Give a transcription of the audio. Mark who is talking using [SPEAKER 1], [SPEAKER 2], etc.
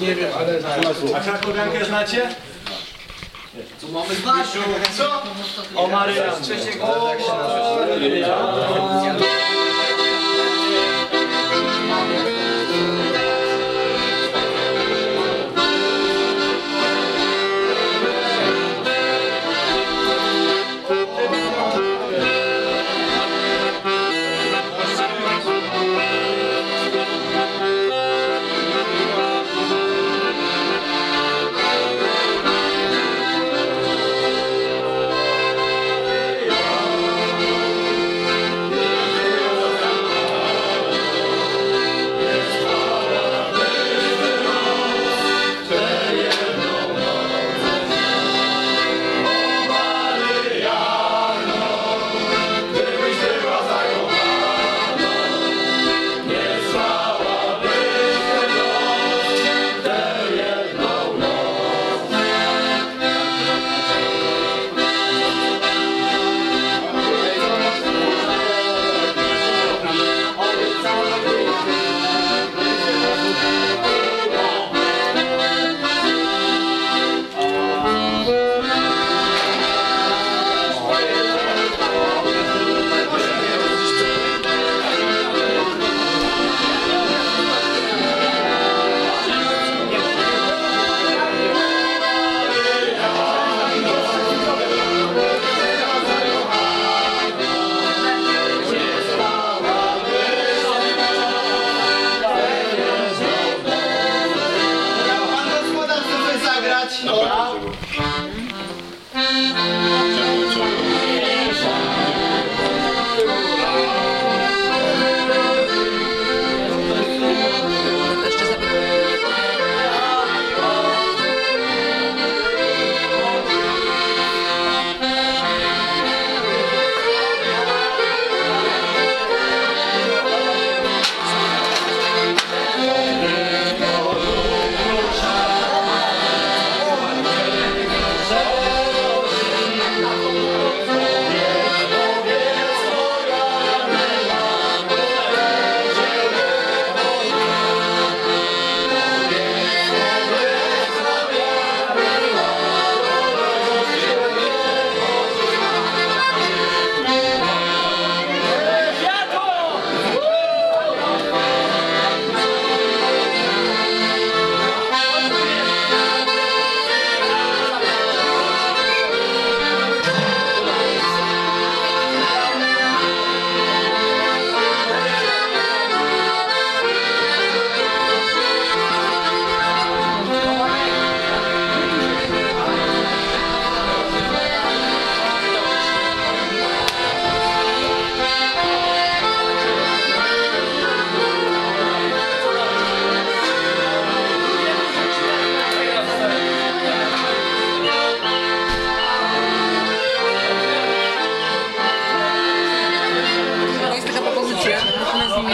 [SPEAKER 1] Nie wiem, ale
[SPEAKER 2] A krakowiankę znacie?
[SPEAKER 1] Co? O Maryja.
[SPEAKER 2] O, 시청자여러 분, 감 사.